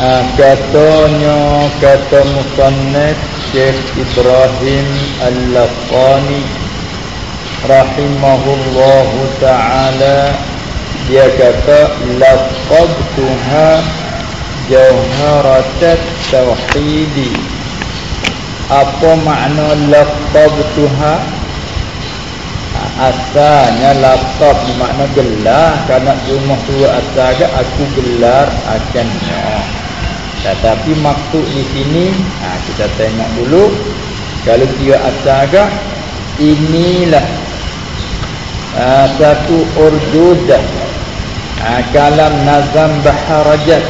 Ah, katanya kata musannif Syekh Ibrahim Al-Laqani rahimahullahu taala dia kata laqabtuha jawharatat tauhid apa makna laqabtuha asalnya laqab makna gelar. Kerana rumah tua asal aku gelar akannya tetapi maksud di sini ha, kita tengok dulu. Kalau dia asal inilah ha, satu urjudah ha, kalam nazam baharajat.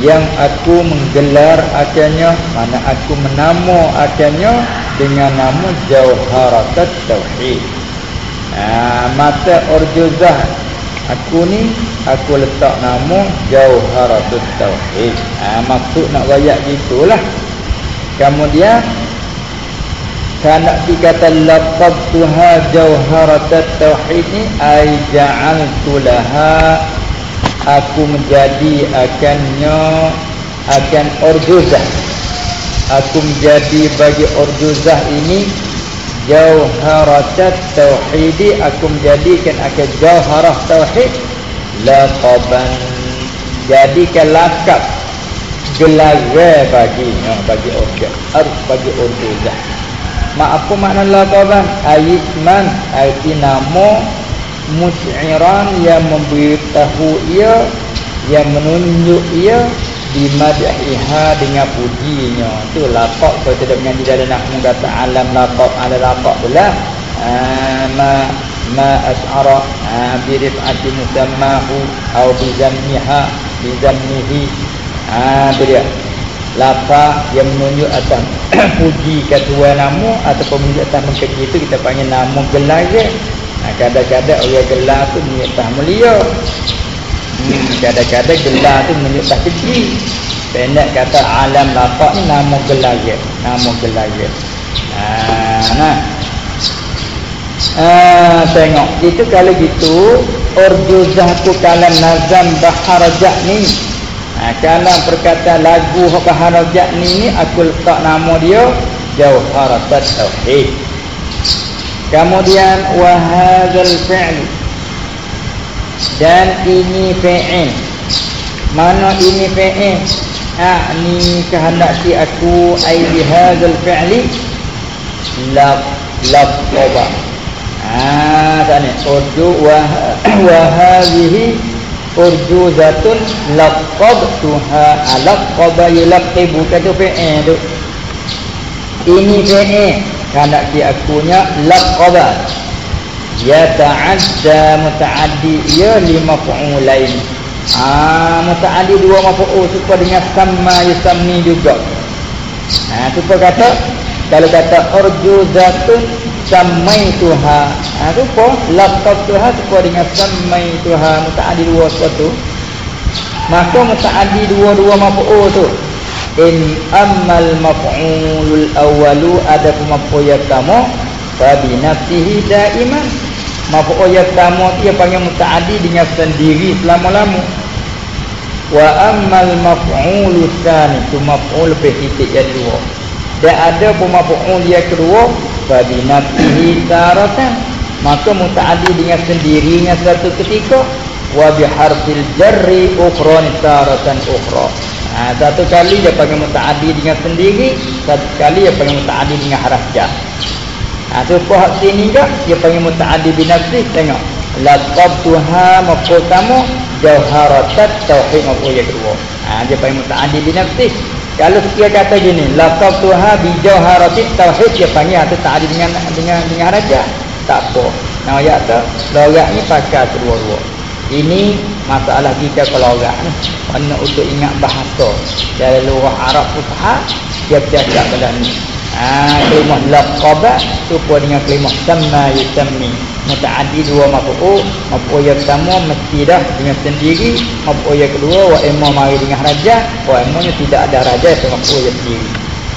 Yang aku menggelar akhirnya mana aku menamu akhirnya dengan nama jauharakat tauhid. Ha, mata urjuzah Aku ni aku letak nama Jauharatul Tauhid. Ha, maksud nak rayak gitulah. Kemudian kan nak dikata laqab tuha Jauharatul Tauhid ni ai ja'altu laha aku menjadi akannya akan orjuzah. Aku menjadi bagi orjuzah ini jauharatat tauhid aku menjadikan akan jauharah tauhid. Laqaban jadikan lakab gelar bagi ya, bagi orang harus bagi dah mak apa makna laqaban? Ayisman arti nama mus'iran yang memberitahu ia yang menunjuk ia bimadhiha dengan pujinya. Tu laqab kalau tidak mengaji dalam nahwu kata alam laqab ala laqab pula. Ah, ma ma as'ara ah, bi rif'ati musammahu aw bi zammiha bi zammihi. Ah dia. Lapa yang menunjuk atas puji kedua nama ataupun menunjuk atas mengkaji itu kita panggil nama gelar je kadang-kadang orang gelar tu menunjuk atas mulia Hmm, kadang-kadang gelar tu tak keji pendek kata alam lapak ni nama gelar je nama gelar je haa nah. Haa tengok. Itu kalau gitu urjuzahku kalam nazam baharajak ni. Haa kalam perkataan lagu baharajak ni ni aku letak nama dia jauharatat tauhid. Kemudian wahazal fi'li dan ini fi'il. Mana ini fi'il? Ha ni kehendak si aku ai bi fi'li. La la qaba ha tanya urdu wa wa hadhihi urjuzatun laqabtuha alaqaba yulaqibu kata fi'il tu. Ini fi'il. Kehendak si akunya laqaba ya ta'adda muta'addi ya lima fu'ulain ah muta'addi dua maf'ul supaya dengan sama yusammi juga. Ha supaya kata kalau kata urjuzatun samaituha ha supa laqab tuha supaya dengan samaituha muta'addi dua sesuatu maka muta'addi dua-dua maf'ul tu in ammal maf'ulul awwalu ada maf'ul yang kamu fa bi nafsihi daiman Maf'ul pertama dia panggil muta'addi dengan sendiri selama-lama. Wa ammal maf'ul tsani tu maf'ul lebih titik yang dua. Dan ada pun maf'ul yang kedua bagi nafsihi taratan. Maka muta'addi dengan sendirinya satu ketika wa bi harfil jarri ukhra taratan ukhra. Ha, satu kali dia panggil muta'addi dengan sendiri, satu kali dia panggil muta'addi dengan haraf jar. Ha tu pohon sini juga dia panggil mutaaddi bin nafsi tengok. Laqab tuha maf'ul tamu jauharatat tauhid maf'ul yang kedua. Ha dia panggil mutaaddi bin nafsi. Kalau dia kata gini, laqab tuha bi jauharatit tauhid dia panggil atau ta'addi dengan dengan dengan raja. Tak apa. Nah ayat tu logat ni pakai kedua-dua. Ini masalah kita kalau ni. Mana untuk ingat bahasa dari luar Arab Fusha dia tiada dalam ni. Ah, kalimah laqaba serupa dengan kalimah sama yusammi. Mutaaddi dua maf'ul maf'ul yang pertama mesti dah dengan sendiri. Maf'ul yang kedua wa imma mari dengan raja. Wa imma tidak ada raja itu maf'ul yang sendiri.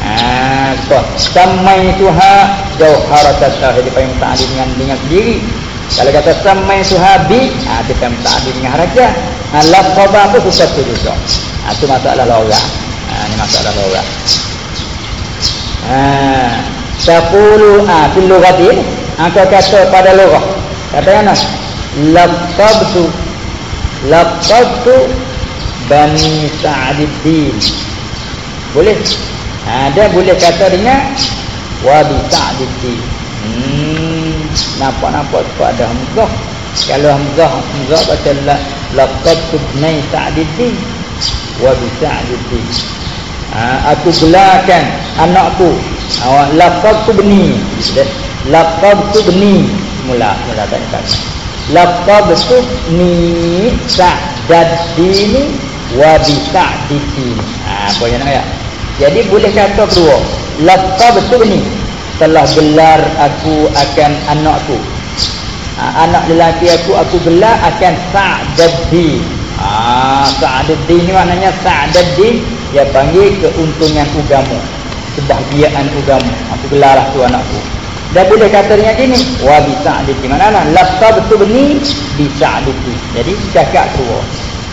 Ah so sama tuha jauharatat tauhid yang mutaaddi dengan dengan sendiri. Kalau kata sama tuha bi ah kita mutaaddi dengan raja. Ah laqaba apa sesuatu juga. Ha, itu masalah lorah ha, ini masalah lorah ha, Syafulu ha, Filu gati Angka kata pada lorah Kata yang mana Labtabtu Labtabtu Bani Sa'adiddin Boleh? Ha, Dia boleh kata dengan Wabi Hmm Nampak-nampak sebab ada Hamzah. Kalau Hamzah Hamzah baca Labtabtu Bani Sa'adiddin Wabi Sa'adiddin ha, Aku belakan Anakku Awak beni. Lafaz tu beni. Mula mula tadi kan. Lafaz tu ni sa'dadini wa bi sa'dini. Ha apa yang nak? Jadi boleh kata kedua. Tu beni. Telah gelar aku akan anakku. Ha, anak lelaki aku aku gelar akan sa'dadi. Ah ha, sa'dadi ni maknanya sa'dadi dia panggil keuntungan agama. Kebahagiaan agama. Aku gelarlah tu anakku dan boleh kata dengan gini wa bisa di mana lah lafaz tu beni bisa aditi jadi cakap tu.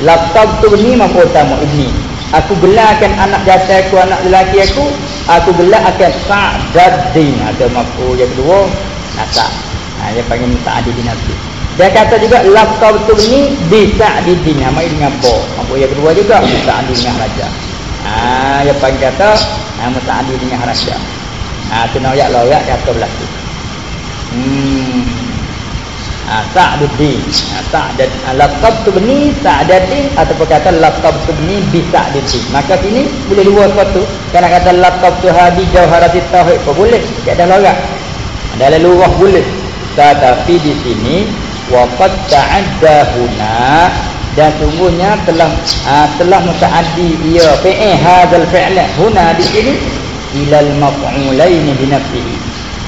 Lafaz tu beni mampu utama ibni. Aku gelarkan anak jasa aku anak lelaki aku aku gelar akan sa'daddin atau mampu. Yang kedua nasa ha, dia panggil minta aditi nanti dia kata juga lafaz tu beni bisa aditi nama ini ngapa mampu. Yang kedua juga bisa aditi dengan raja ha, yang panggil kata ha, muta'addi dengan harasya ha, tu nak loyak kata berlaku hmm. Ha, sa'duddin ha, sa'dad ha, laqab tu beni sa'daddin ataupun kata laqab tu beni bisa'duddin maka sini boleh dua satu kerana kata laqab tu hadi jauharati tauhid apa boleh. Tak ada loyak dalam lurah boleh. Tetapi di sini waqad ta'adda huna dan sungguhnya telah uh, telah mutaaddi ia fi'il hadzal fi'l huna di sini ilal maf'ulain bi nafsihi.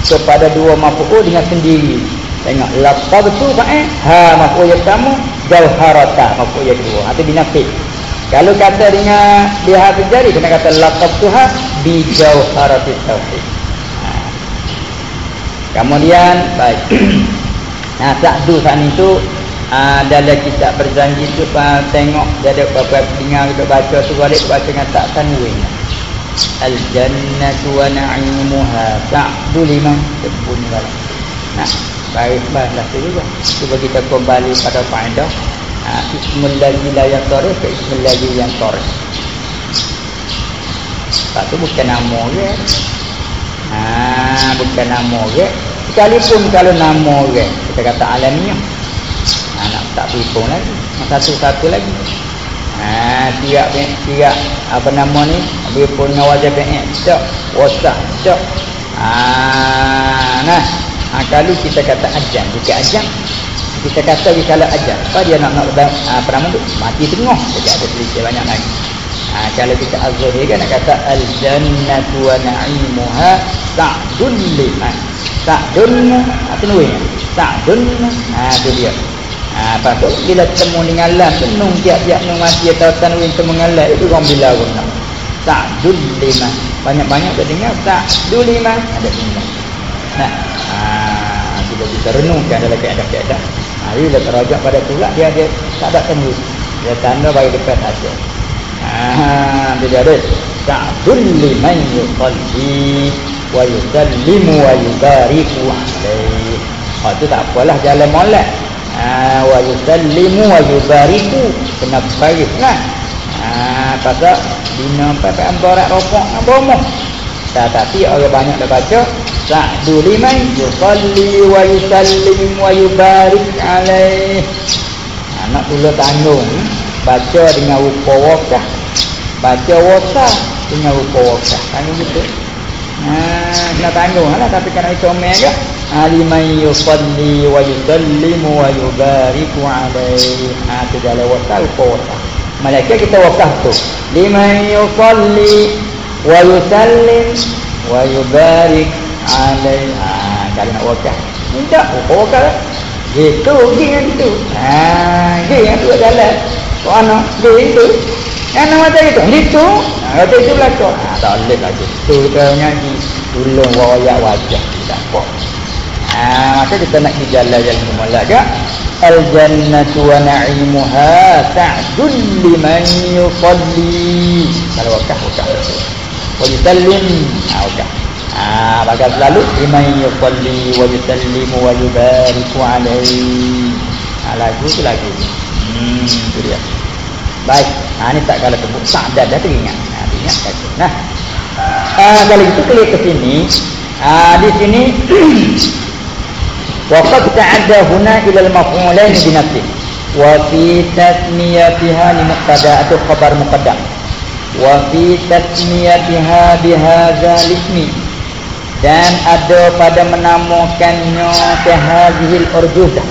Kepada dua maf'ul dengan sendiri. Tengok lafaz tu fa'il ha maf'ul yang pertama jauharata maf'ul yang kedua. Atau bi kalau kata dengan dia terjadi kena kata lafaz tu ha bi jauharati tauhid. Ha. kemudian baik. Nah sa'du sa'ni tu Ah dalam kitab berjanji tu pa tengok dia ada beberapa dengar kita baca tu balik baca dengan tak tanwin. Al jannatu wa na'imuha ta'du lima sebut balik. Nah, baik baiklah tu juga. Cuba kita kembali pada faedah. Ah ismul ladzi la yatarif ke ismul ladzi yang tarif. Tak tu bukan nama dia. Ah bukan nama dia. Sekalipun kalau nama dia kita kata alamiah tak berhitung lagi. Satu-satu lagi. Ha, tiap tiap apa nama ni berhitung dengan wajah BN tak wasak tak ha, nah. Ha, kalau kita kata ajan jika ajan kita kata di kalau ajan apa dia nak nak ha, apa nama tu mati tengah jadi ada selisih banyak lagi. Ha, kalau kita azhari kan nak kata al jannatu wa na'imuha sa'dun liman sa'dun apa nulis sa'dun. Ha tu dia Ha, apa tu? Bila temu dengan Allah, senung tiap-tiap nung mati atau tanwin temu dengan Allah, itu orang bila guna. Sa'dul lima. Banyak-banyak kita dengar, sa'dul lima. Ada lima. Nah, ha, kita bisa renungkan dalam keadaan-keadaan. Ha, bila terajak pada tulak, dia dia tak ada temu. Dia tanda bagi dekat saja. Ha, dia ada. Sa'dul lima yukalli wa yusallimu wa yubariku alaih. Ha, itu tak apalah jalan molek ha, wa yusallimu wa yubariku. Kena baris kan ha, pasal bina pepe ambarat nak bomoh. Tapi orang banyak dah baca sa'du liman yusalli wa yusallim wa yubarik alaih. Ha, nak dulu tanggung baca dengan rupa wakah baca wakah dengan rupa wakah tanggung gitu ha, nak tanggung lah tapi kena comel ke aliman yusalli wa yusallimu wa yubariku alaihi ha tu dalam wakaf wakaf malaikat kita wakaf tu. Liman yusalli wa yusallim wa yubarik alaihi ha kalau nak wakaf minta wakaf gitu dia gitu ha dia yang tu jalan kau anak dia itu. Yang nama macam itu. Itu ha kata itu belakang. Ha tak boleh lagi tu kita nyanyi. Tolong wajah wajah. Tak apa Ha, maka kita nak di jalan yang memulaga al-jannatu wa na'imuha ta'dul liman yusalli. Kalau wakah wakah wa yusallim. Ha wakah ha bagai selalu liman yusalli wa yusallimu wa yubariku alaihi. Ha lagu tu lagu. Hmm tu dia. Baik. Ha ni tak kalau tak ada dah teringat. Ha teringat kata nah. Ha, kalau itu klik ke sini. Ha, di sini وقد تعدى هنا إلى المفعولين بنفسه وفي تسميتها لمقتدى atau khabar muqaddam وفي تسميتها بهذا الاسم dan ada pada menamakannya kehazihil urjuzah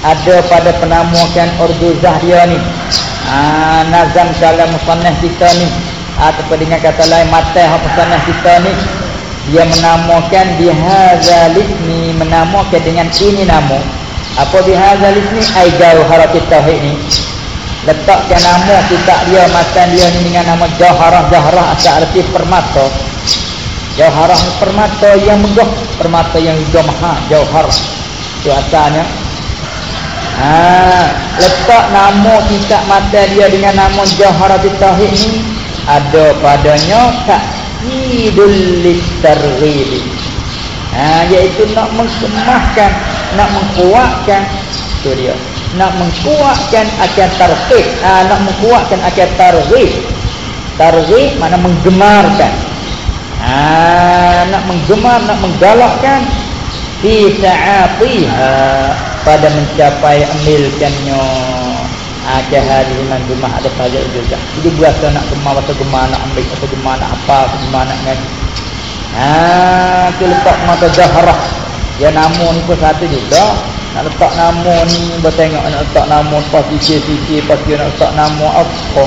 ada pada penamakan urjuzah dia ni ha, nazam kalam musannah kita ni atau dengan kata lain mata musannah kita ni dia menamakan bihadzal ismi menamakan dengan ini nama. Apa bihadzal ismi ai jauharat tauhid ni. Letakkan nama kitab dia matan dia ni dengan nama jauharah jauharah asal arti permata jauharah permata yang megah permata yang maha jauharah tu asalnya. Ha letak nama kitab mata dia dengan nama jauharat tauhid ni ada padanya tak idul litarghib. Ha iaitu nak mengemahkan nak menguatkan tu dia. Nak menguatkan akan targhib. Ha, nak menguatkan akan targhib. Targhib mana menggemarkan. Ha nak menggemar nak menggalakkan. Fi sa'atiha. Pada mencapai amilkannya ada hari iman rumah ada saja juga. Jadi biasa nak gemar atau gemar nak ambil atau gemar nak apa gemar nak ngaji. Ha, tu letak mata zahrah. Ya namun ni pun satu juga. Nak letak nama ni bertengok nak letak nama pas sikit-sikit pas dia nak letak nama apa.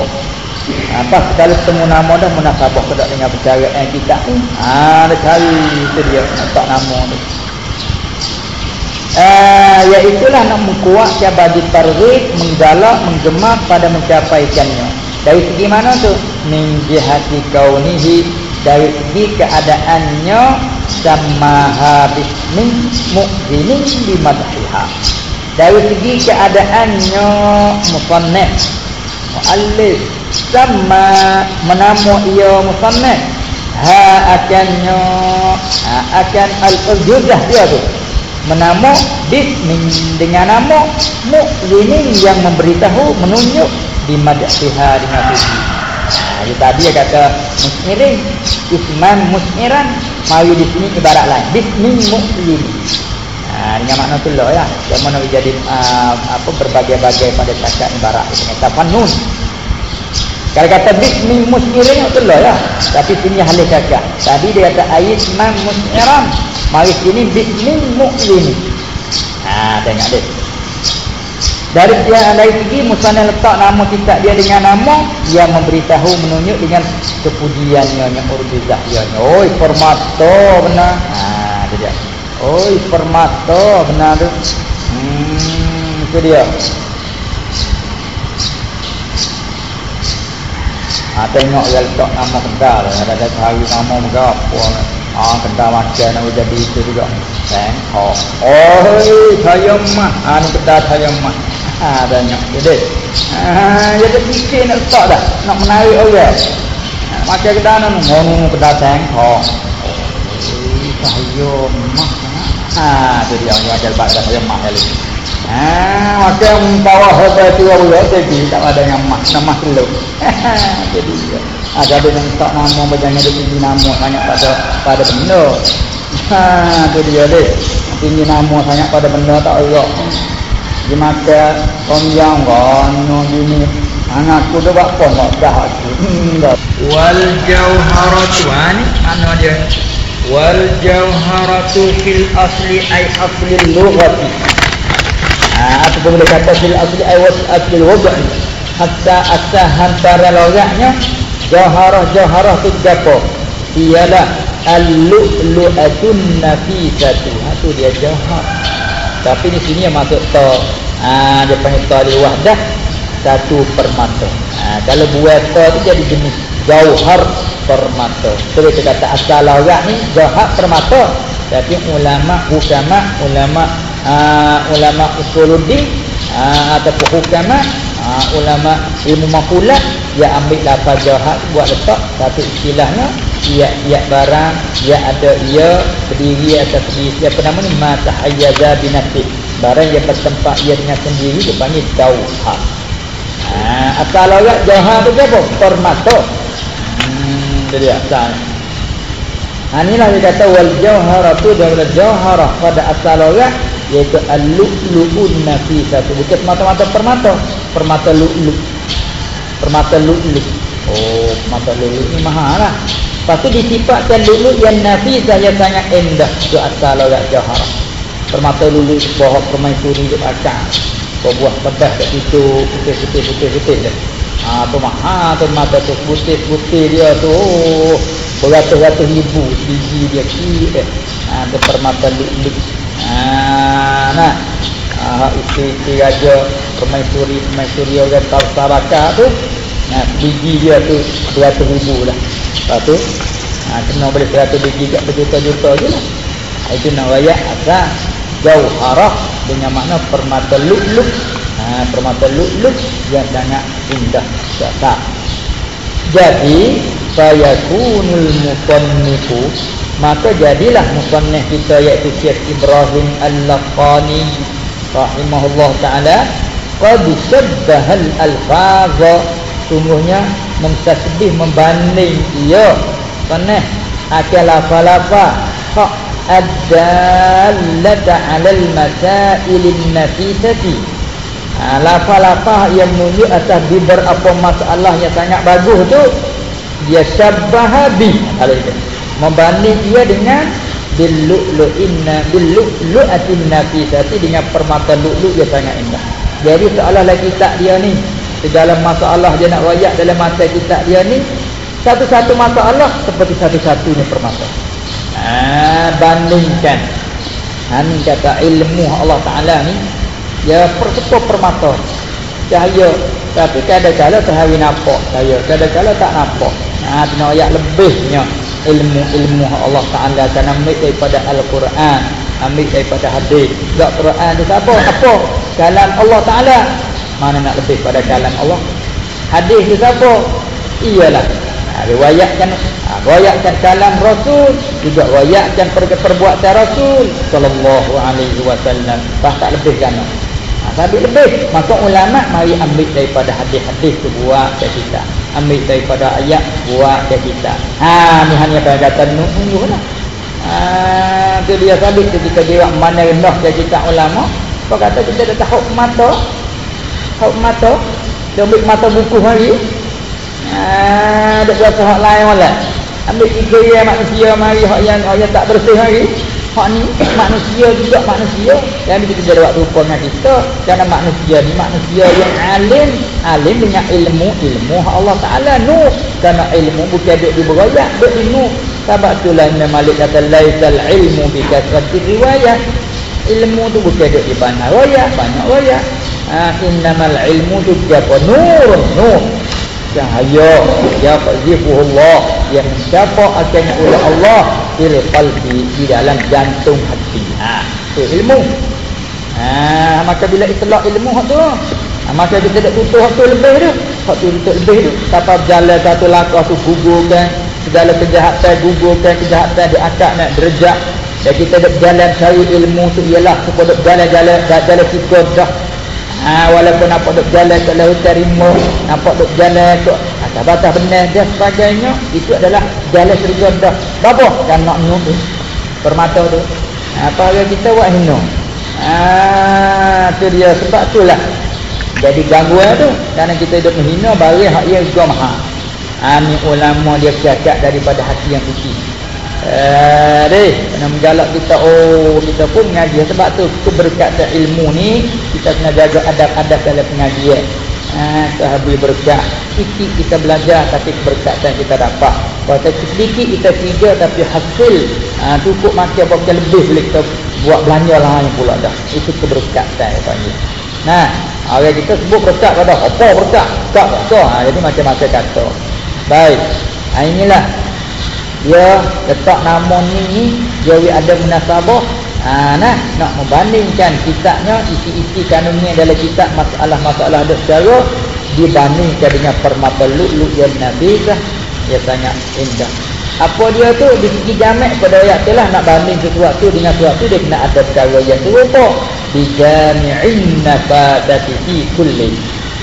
Ha, sekali temu nama dah munasabah kedak dengan percayaan kita ni. Ha, ada cari itu dia nak letak nama tu. Uh, iaitulah nak menguatkan bagi targhib, menggalak, menggemak pada mencapaikannya. Dari segi mana tu? Min jihati kaunihi dari segi keadaannya sama habis min mu'zinin di madhiha. Dari segi keadaannya musannaf muallif sama menamu ia musannaf ha akannya ha akan al-ujuzah dia tu menama bismin dengan nama mukminin yang memberitahu menunjuk di madhiha puji. Ha, dia tadi dia kata musmirin isman musmiran mayu di sini ibarat lain bismin mukmin. Ha, dengan makna tu lah ya. Yang mana jadi uh, apa berbagai-bagai pada cakap ibarat dengan tafanun. Kalau kata bismin musmirin itu lah ya. Tapi sini halih cakap. Tadi dia kata ayat man musmiran Mari sini bismin mu'lim. Ha, tengok dia. Dari dia dari segi musannaf letak nama kitab dia dengan nama yang memberitahu menunjuk dengan kepujiannya yang urbizah dia. Oi formato benar. Ha, tu dia. Oi formato benar tu. Hmm, itu dia. Ha, tengok dia letak nama kendal. Ada-ada hari nama berapa. Ah, kena macam nak jadi itu juga. Kan? Oh, oh, mah. Ah, ni kena saya mah. Ah, banyak. Jadi, ah, jadi fikir nak stop dah. Nak menarik orang. Ah, macam kita nak ngomong kena tang. Oh, saya mah. Ah, jadi yang wajar pada saya mah kali. Ah, macam bawah hotel tu orang jadi tak ada yang mah, nama lu. jadi ha, jadi yang tak nama berjangan dia tinggi nama sangat pada pada benda. Ha, tu dia deh. Tinggi nama sangat pada benda tak elok. Di mata om yang gono gini. Anak aku tu buat pun tak dah aku. Wal jauharatu ani mana dia? Wal jauharatu fil asli ay asli lughati. Ha, ataupun boleh kata fil asli ay was asli wad'i hatta asahan para logaknya jaharah jaharah tu apa ialah al-lu'lu'atun nafisatu ha tu dia jahar. Tapi di sini yang masuk to ha dia panggil to di wahdah satu permata. Ha, kalau buat to tu jadi jenis jauhar permata. So kita kata asal logak ni jauhar permata. Tapi ulama ulama ulama uh, ulama usuluddin uh, ataupun hukama uh, ulama ilmu makulat dia ambil lafaz jahat buat letak satu istilahnya ia ia barang ia ada ia berdiri atas diri apa nama ni? Mata hayyaza binafsi. Barang yang bertempat ia dengan sendiri dipanggil jauhar ha, asal orang jauhar tu apa? permata hmm, jadi asal. Ha, inilah dia kata wal jauharatu dan jauharah pada asal orang iaitu al-lu'lu'un nafisatu bukan semata-mata permata. Permata lu'lu' permata lu'lu' oh permata lu'lu' ni mahal lah lepas tu disifatkan lu'lu' yang nafisah yang sangat indah. Itu asal orang jauharah permata lu'lu' bawah permaisuri di belakang buah tebas kat situ putih-putih-putih-putih ha, tu mahal tu mata tu. Putih-putih dia tu. Oh, beratus-ratus ribu. Biji dia kira ha, dia permata luk-luk nah ha, isteri-isteri raja permaisuri-permaisuri orang tahu sarakah tu. Nah, biji dia tu beratus ribu lah. Lepas tu ha, kena boleh seratus biji kat berjuta-juta je lah. Ha, itu nak rakyat asal jauh arah dengan makna permata luk-luk. Ha, permata luk-luk yang sangat indah. Tak jadi fayakunul muqannifu maka jadilah musannif kita iaitu Syekh Ibrahim Al-Laqani rahimahullah taala qad syabbahal alfaz sungguhnya mentasbih membanding ia. Pernah akal lafal-lafal. Hak ad-dallata 'ala al-masail an-nafisati. Ha, lafal-lafal yang menunjuk atas beberapa masalah yang sangat bagus tu dia syabbaha bi. Kalau membanding dia dengan billu'lu'inna billu'lu'atin nafisati dengan permata lu'lu' yang sangat indah. Jadi seolah-olah kitab dia ni segala masalah dia nak rayak dalam mata kitab dia ni satu-satu masalah seperti satu-satunya permata. Ha, bandingkan. Ha, ni kata ilmu Allah Ta'ala ni dia persepuh permata. Cahaya tapi kadang-kadang sehari nampak cahaya kadang-kadang tak nampak. Ha, kena ayat lebihnya ilmu-ilmu Allah Ta'ala akan ambil daripada Al-Quran ambil daripada hadis tak Quran tu apa? apa? kalam Allah Ta'ala mana nak lebih pada kalam Allah hadis tu apa? iyalah ha, riwayatkan ha, riwayatkan kalam Rasul juga riwayatkan perbuatan Rasul Sallallahu Alaihi Wasallam tak tak lebih kan tapi lebih. Maka ulama mari ambil daripada hadis-hadis tu buat kita. Ambil daripada ayat buat dia kita. Ha ni hanya apa kata nunggu lah. Ha tu dia sabit ketika dia mana rendah dia kita ulama. Apa kata kita dah tahu mata? Tahu mata. Dia ambil mata buku hari. Ha dia buat hak lain wala ambil yang manusia mari hak yang yang tak bersih hari hak ni manusia juga manusia. Yang kita jadi waktu pun dengan kita kerana manusia ni manusia yang alim. Alim dengan ilmu ilmu Allah Ta'ala nu kerana ilmu bukan duduk di berayak duduk di nu sebab itulah Imam Malik kata laisal ilmu bikasrati riwayat ilmu tu bukan duduk di banyak rayak banyak rayak ha, innamal ilmu tu apa? Nur nur. Cahaya ya Allah yang mencapai akhirnya oleh Allah fil qalbi di dalam jantung hati. Ha tu ilmu. Ha maka bila itlaq ilmu tu ha, maka kita tak tutup tu lebih tu. Hak tu tutup lebih tu. Tanpa berjalan satu langkah tu gugurkan segala kejahatan gugurkan kejahatan diangkat naik derajat dan kita dah berjalan cari ilmu tu ialah supaya berjalan-jalan jalan sikap dah Ha, walaupun nampak duk jalan ke laut terima, nampak duk jalan ke atas batas benar dan sebagainya, itu adalah jalan syurga dah. Bapa kan nak tu. Permata tu. Apa ha, kita buat hina? Ha, tu dia sebab itulah. Jadi gangguan tu kerana kita hidup menghina bagi hak yang juga mahal. Ha, ni ulama dia cakap daripada hati yang suci. Eh, kena menjalak kita oh kita pun mengaji sebab tu keberkatan ilmu ni kita kena jaga adab-adab dalam pengajian. Ha, sahabat berkat sikit kita belajar tapi keberkatan kita dapat. Kalau sedikit kita tiga tapi hasil ha, cukup makan apa lebih boleh kita buat belanja yang pula dah. Itu keberkatan ya panggil. Nah, orang kita sebut berkat pada apa berkat? Tak berkat. Ha, jadi macam-macam kata. Baik. Ha, inilah dia letak nama ni dia ada munasabah. Ha, nah nak membandingkan kitabnya isi-isi kanunnya dalam kitab masalah-masalah ada secara dibandingkan dengan permata lu'lu' yang nabizah ia sangat indah. Apa dia tu? Di segi jamak pada ayat telah nak banding sesuatu dengan sesuatu dia kena ada perkara yang serupa. Di jami'in nafadati fi kulli.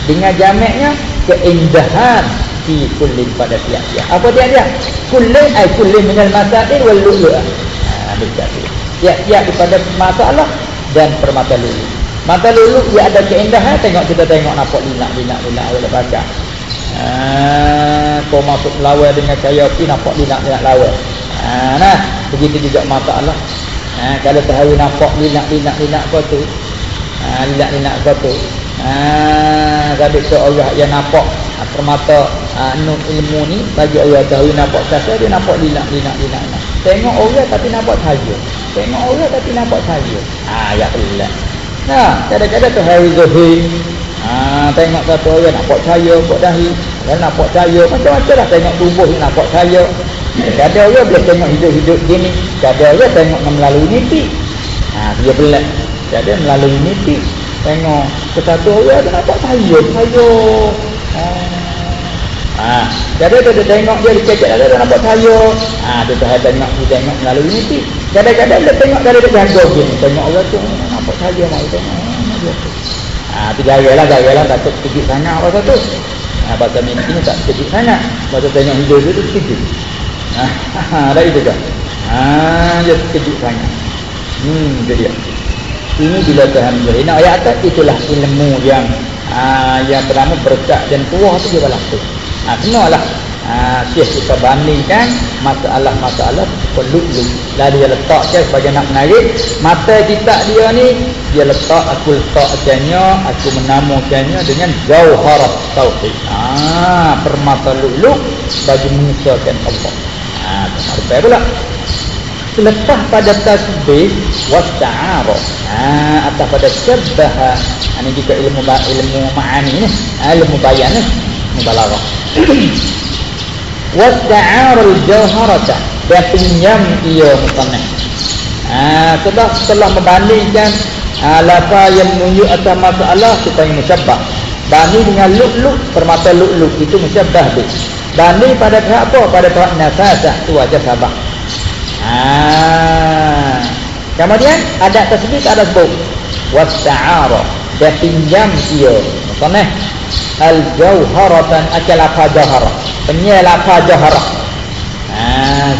Dengan jamaknya keindahan fi kulli pada tiap-tiap apa dia dia kulli ay kulli minal masail wal lu'lu' ha dia tiap-tiap daripada masalah dan permata lulu mata lulu dia ada keindahan tengok kita tengok nampak linak linak linak boleh baca Ah, kau masuk lawan dengan saya pi nampak dia nak nak lawan. Ha, nah, begitu juga mata Allah. Ha, kalau tahu nampak dia nak dia nak dia nak kau tu. Ha, dia nak dia nak kau tu. Ha, kalau seorang yang nampak ha, permata anu ilmu ni bagi orang tahu nampak kasa dia nampak dia nak dia nak dia nak. Tengok orang tapi nampak saja. Tengok orang tapi nampak saja. Ha, ya Allah. Nah, kadang-kadang tu hari zuhur Ha, tengok satu orang nampak cahaya, nampak dahi. Dan nampak cahaya, macam-macam lah tengok tubuh nampak cahaya. Ada orang boleh tengok hidup-hidup gini. Ada orang tengok melalui mimpi. Ha, dia belak. Ada melalui mimpi. Tengok satu orang nampak cahaya, cahaya. Ha. Ha, jadi dia tengok dia dikecek ada dia nampak cahaya. Ha, dia dah tengok dia tengok melalui mimpi. Kadang-kadang dia tengok dari dia jaga gini. Tengok orang tu nampak cahaya mai tengok. Ha, tu gagal lah, gagal lah. Takut kejut sangat apa tu. Ha, bahasa mimpi ni tak kejut sangat. Bahasa tengok hidup tu, tu kejut. Ha, ha, dah itu kan. Ha, dia kejut sangat. Hmm, itu dia. Ini bila Tuhan beri. Nak ayat atas, itulah ilmu yang ha, yang pertama berkat dan kuah tu dia berlaku. Ha, kenalah. Ha, Syekh kita bandingkan masalah-masalah perlu Lalu dia letakkan sebagai nak menarik. Mata kita dia ni Dia letak aku letakkannya Aku menamakannya dengan Jauharat Tauhid. Ha, Permata lulu Bagi mengusahakan Allah. Ha, Ada pula Lepas pada tasbih Wasta'ara ha, Atas pada syabbaha Ini juga ilmu ilmu ma'ani ni. Ha, Ilmu bayan ni. Mubalarah. Wasta'ar al-jawharata. Dan pinjam ia mutanah ha, setelah, setelah membandingkan ha, lapa yang menunjuk atas masalah supaya musyabbah. Banding dengan luk-luk permata luk-luk itu musyabbah tu. Banding pada pihak apa? Pada pihak nafasah. Tu aja sabar ha. kemudian ada tersebut ada sebut. Wasta'ar dan pinjam ia mutanah al-jawharatan akal apa jawharah. Penyel apa ha,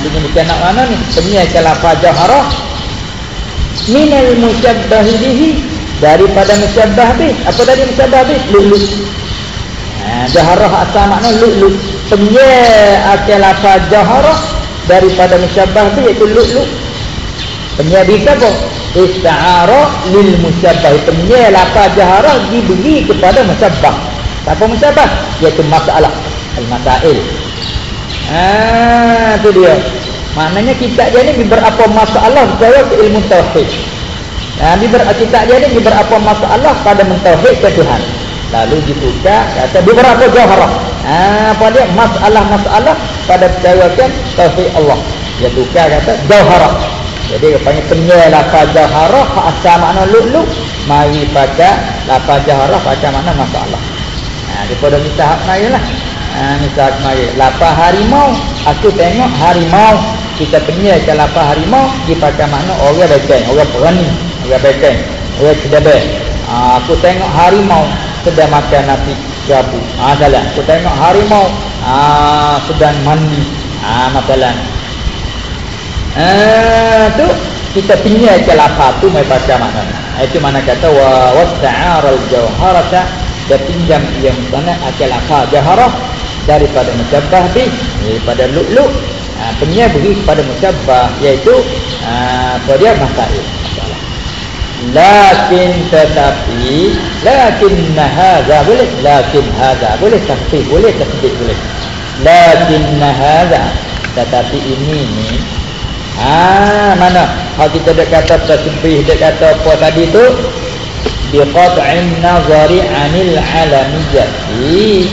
sini bukan nak mana ni? Penyel akal apa jawharah. Minal musyabbahi bihi daripada musyabbah bi apa tadi musyabbah bi lulu ha, jawharah asal makna lulu penyel akal apa daripada musyabbah bi iaitu lulu penyel bisa apa ista'ara lil musyabbah penyel apa jawharah diberi kepada musyabbah apa musyabah? Iaitu masalah. Al-masail. Ah, tu dia. Maknanya kita dia ni beberapa masalah ke ilmu tauhid. Nah, beberapa kita dia ni beberapa masalah pada mentauhid ke Tuhan. Lalu dibuka kata beberapa jawharah. Ah, apa dia? Masalah-masalah pada percayakan tauhid Allah. Dia buka kata jawharah. Jadi panggil lafaz jawharah asal makna lulu. Mari pada lafaz jawharah pada makna masalah. Ha, daripada misah kemarin lah. Ha, misah kemarin. Lapar harimau. Aku tengok harimau. Kita ke lapar harimau. Dipakai makna orang bekan. Orang berani. Orang bekan. Orang sedabel. Ha, aku tengok harimau. Sedang makan nasi gabu. Ha, salah. Aku tengok harimau. Ha, sedang mandi. Ha, masalah. Ha, tu kita ke lapar tu mai baca makna. Itu mana kata wa wasta'aral jawharata dia pinjam yang sana akal akal jaharah daripada musyabbah bi daripada luk-luk ha, penyia beri kepada musyabbah iaitu ha, apa dia masail lakin tetapi lakin hadza boleh lakin hadza boleh tasbih boleh tasbih boleh. Lakin hadza tetapi ini ni ha mana? Kalau kita dah kata tasbih dia kata apa tadi tu? Biqat'in nazari 'anil 'alamiyyati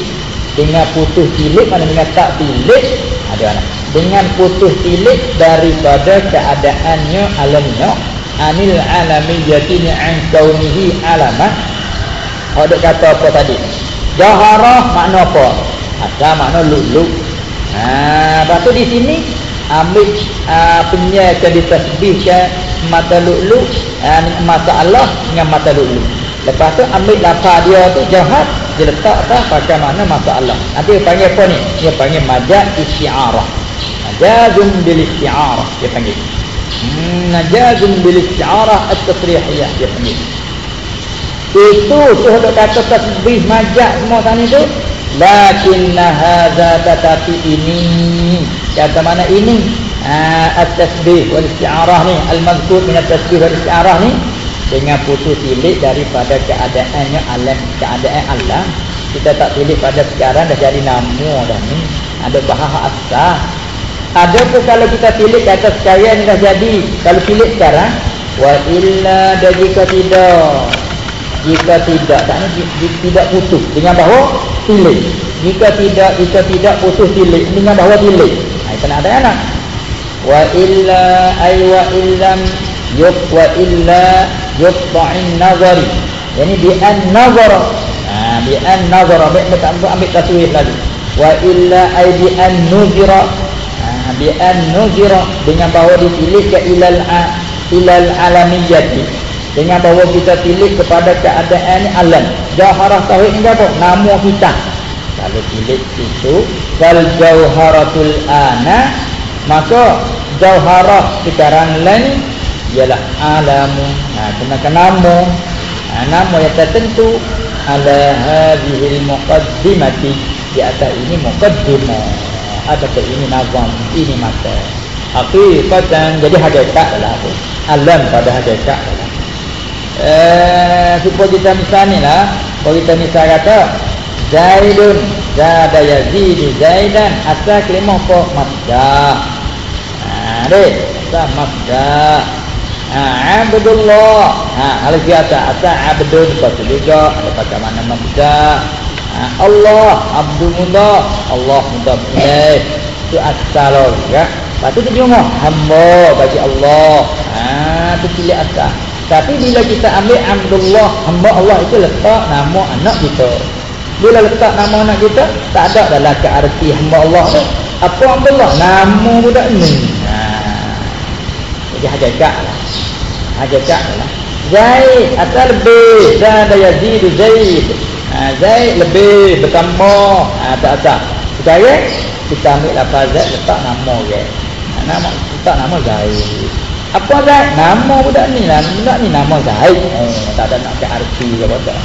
dengan putus tilik mana dengan tak tilik ada mana? Dengan putus tilik daripada keadaannya alamiah anil alamiyyati an kaunihi alamat ada kata apa tadi? Jaharah makna apa? Asal makna lulu ha lepas tu di sini ambil uh, penyiarkan ditasbihkan mata lulu uh, mata Allah dengan mata lulu lepas tu ambil lapar dia tu jahat dia letak tak pakai makna mata Allah nanti dia panggil apa ni? Dia panggil majaz isti'arah. Majazun bil isti'arah dia panggil majazun bil isti'arah at-tasrihiyah dia panggil itu tu ada kata tasbih majaz semua tadi tu. Lakinna hadza tetapi ini. Kata mana ini? At-tasbih wal isti'arah ni al-mazkur min at-tasbih wal isti'arah ni. Dengan putus tilik daripada keadaannya alam keadaan alam kita tak tilik pada sekarang dah jadi nama dah ni. Ada bahasa asal ada kalau kita tilik kata sekarang ni dah jadi? Kalau tilik sekarang wa illa dan jika tidak. Jika tidak tak tidak putus. Dengan bahawa tilik jika tidak jika tidak putus tilik dengan bahawa tilik ha, itu nak ada anak wa illa ay wa illam yuk wa illa yuqta'in nazari. Yani bi an nazara. Ha bi an nazara. Bi ambil ambil taswir lagi. Wa illa ay bi an nuzira. ha bi an nuzira dengan bahawa ditilik ke ilal ilal alamiyyati dengan bahawa kita pilih kepada keadaan alam. Jauharah tauhid ni apa? Nama kita. Kalau pilih itu wal jauharatul ana maka jauharah sekarang lain ialah alamu. Ha kenakan nama? Ha, nama yang tertentu ala hadhil muqaddimati. Di atas ini muqaddimah ada ini nazam ini mata. Hakikatan jadi hakikat adalah alam pada hakikat adalah eh supaya kita misal ni lah. Kalau kita misal kata Zaidun Zada Yazid Zaidan asal kelimah apa Masda. Ha dek asal Masda. Ha Abdullah. Ha kalau kata asal Abdul lepas juga ada pakai mana Masda Allah Abdullah Allah mudah eh itu asal juga Lepas tu terjemah hamba bagi Allah. Ha tu pilih asal. Tapi bila kita ambil Abdullah, hamba Allah itu letak nama anak kita. Bila letak nama anak kita, tak ada dalam kearti hamba Allah tu. Apa Abdullah? Nama budak ni. Ha. Jadi hajakat lah. Hajakat lah. Zaid, asal lebih. Zaid Yazid, Zaid. Ha, Zaid lebih bertambah. Ha, tak tak. Sekarang, kita ambil lapar Zaid, letak nama dia. Ha, nama, letak nama Zaid. Apa Zaid? Nama budak ni lah. Budak ni nama Zaid. Oh, tak ada nak ke arti ke apa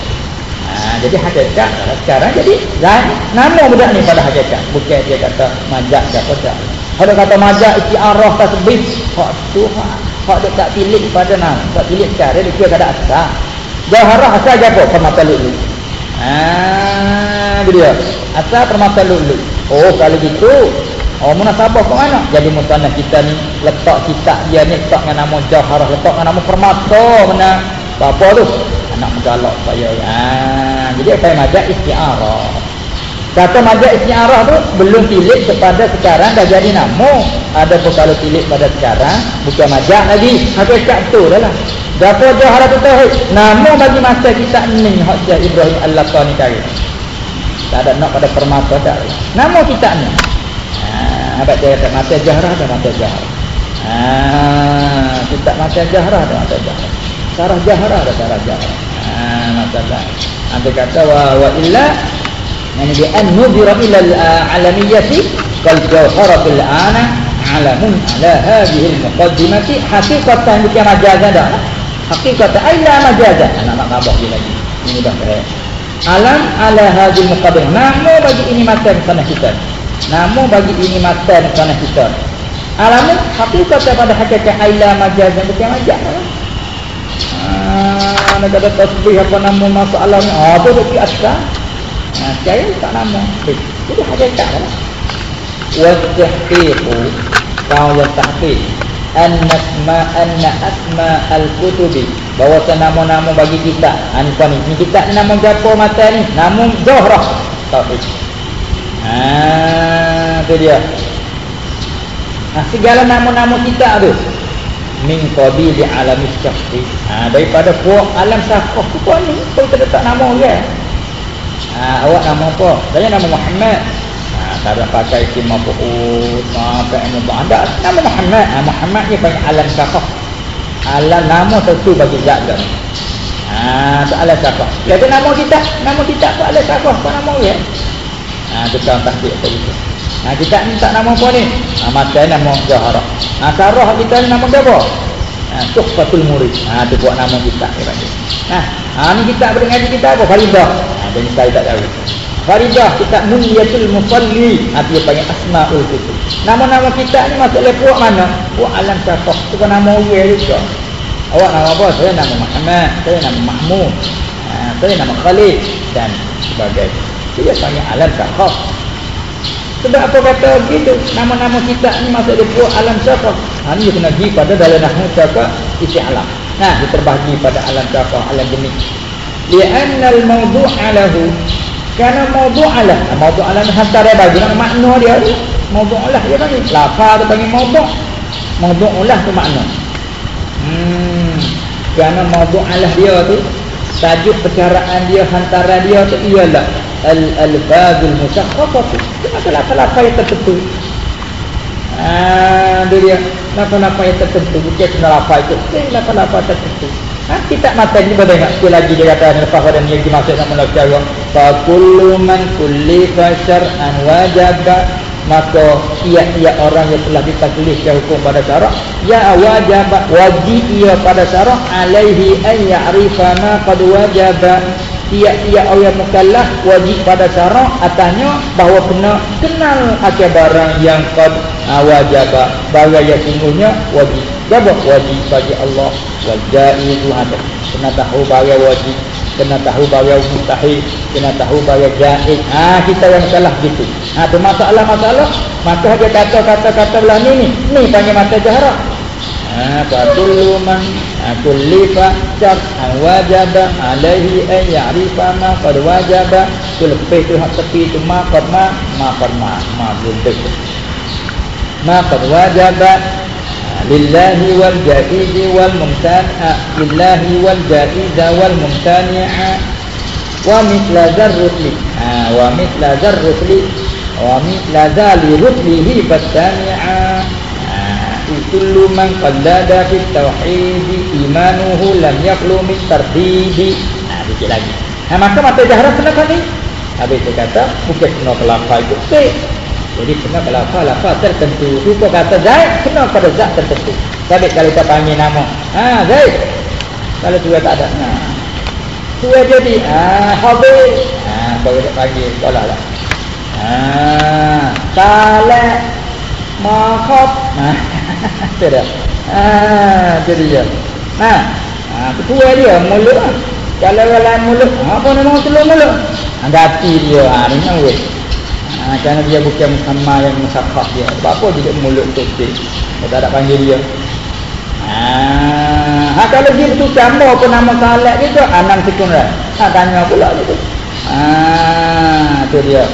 ha, jadi hakikat lah sekarang jadi Zaid. Nama budak ni pada hakikat. Bukan dia kata majak ke apa tak. Kalau kata majak isti'arah tasbih. Hak tu hak. Dia tak pilih pada nama. Tak pilih sekarang. Dia kira kada asal. Jaharah asal je apa? Permata Haa. Dia. Asal permata lulu. Oh kalau gitu. Oh munasabah ke mana? Jadi musanah kita ni letak kitab dia ni letak dengan nama Jaharah, letak dengan nama Permata mana? Apa tu? Anak mengalak saya. Ha, jadi apa yang majak istiarah. Kata majak istiarah tu belum pilih kepada sekarang dah jadi nama. Ada pun kalau pilih pada sekarang bukan majak lagi. Hakikat tu dah lah. Berapa Jaharah tu tahu? Nama bagi masa kita ni Hak Ibrahim Al-Laqani kari. Tak ada nak pada permata tak. Nama kita ni. Ada dia kata mata jahrah ada mata jahrah. Ah, kita mata jahrah ada mata jahrah. Sarah jahrah ada sarah jahrah. Ah, masalah. Anda kata wa wa illa yani bi an nudira ila al-alamiyyati kal jawharatul ana alamun ala hadhihi al-muqaddimati haqiqatan bukan majazan dah. Haqiqatan illa majazan. Anak nak tambah lagi. Ini dah Alam ala hadhihi al-muqaddimah. Nama bagi ini mata sana kita. Namun bagi ini mata tanah kita. Alamu hakikat daripada hakikat ailah majaz dan bukan majaz. Ah, nak ada tasbih apa nama masalah ni? Ah, tu asal. Nah, saya tak nama. Jadi hakikat lah. Wasahqiqu kau yang tahqiq an asma anna asma al kutubi bahawa nama-nama bagi kita. Anfa ni ni. Kita ni nama gapo mata ni? Nama zahrah tauhid Ha, tu dia. Ha, segala nama-nama kita tu. min qabili alam syahri ha, daripada puak alam syakhah tu pun ni kita letak nama orang. Ha, awak nama apa? Saya nama Muhammad ada pakai isim mafu'ud apa yang ada nama Muhammad ha, Muhammad ni panggil alam syakhah alam nama tentu bagi zat dia ha, tu alam syakhah jadi nama kita nama kita tu alam syakhah apa nama orang ha, tu kan tahdik itu Ha, kita ni tak nama apa ni? Ha, mata nama Zaharah. Ha, Sarah kita ni nama siapa? Ha, Tuhfatul Murid. Ha, tu buat nama kita. Ha, ha, ni kita berdengar kita apa? Faridah. Ha, jadi saya tak tahu. Faridah kita Muniyatul Musalli. Ha, dia panggil Asma'ul Kutub. Nama-nama kita ni masuk oleh puak mana? Puak Alam Syafah. Itu kan nama orang juga. Awak nama apa? Saya nama Muhammad. Saya nama Mahmud. Ha, saya nama Khalid. Dan sebagainya. Dia panggil Alam Syafah. Sebab apa kata begitu? Nama-nama kita ni masuk di puak alam syafah. Ha, ni kena pergi pada dalam nahmu syafah isi alam. Nah, dia terbagi pada alam syafah, alam jenis. Li'annal mawdu'alahu Kerana mawdu'alah. Mawdu'alah ni hantar dia bagi Nama makna dia tu Mawdu'alah dia bagi Lafaz tu panggil mawdu' Mawdu'alah tu makna. Hmm. Kerana mawdu'alah dia tu Tajuk percaraan dia Hantaran dia tu ialah al-albabul musyakhafah kenapa lapa-lapa yang tertentu. Ah dia lapa-lapa yang tertentu. Bukan kena lapa itu eh, lapa-lapa tertentu Ha, kita mata ni ingat sekali lagi dia kata lepas pada ni lagi masuk nak mula cara fa kullu man kulli an wajaba. Maka ia-ia orang yang telah ditaklifkan hukum pada syarak ya wajib wajib ia pada syarak alaihi an ya'rifa ma qad wajaba. Tiap-tiap orang mukallaf wajib pada syarak atasnya bahawa kena kenal akan barang yang qad uh, wajib barang yang sungguhnya wajib. Apa wajib bagi Allah Wajah itu Tuhan Kena tahu bahaya wajib Kena tahu bahaya mustahil Kena tahu bahaya jahit ha, kita yang salah gitu. Ha, tu masalah-masalah Maka dia kata-kata-kata belah ni ni. Ni panggil mata jarak. Haa man ha, Aku lifa cak an ha, wajaba alaihi an ya'rifa ma qad wajaba. Kulpe tu hak tepi tu ma qad ma ma qad ma ma ma qad wajaba lillahi wal jaiz wal mumtani lillahi wal jaiz wal mumtani wa mithla zarrutli wa mithla zarrutli wa mithla zali rutlihi batani'a kullu man qallada fit tauhid imanuhu lam yaqlu min tardidi nah sikit lagi. Nah maka mata jahrah kena kali habis dia kata bukan kena kelapa itu jadi kena kelapa lapa tertentu. Suka kata zaid kena pada zat tertentu. Tapi kalau kita panggil nama. Ha zaid. Kalau tu tak ada. Nah tu jadi ah habis. Ah kalau kita panggil tolak lah. Ah talak makhab nah Tidak. Ah, jadi dia. Nah, ah, ketua dia mulut. Kalau orang mulut, ah, apa nama ketua mulut? Ah, hati dia, ah, ni weh. Ah, kerana dia bukan sama yang musafah dia. Sebab apa dia mulut tu dia? Kita tak panggil dia. Ah, ha, kalau dia betul sama apa nama salat dia tu, anam sekun dah. Ha, tanya pula gitu. Ah, tu dia.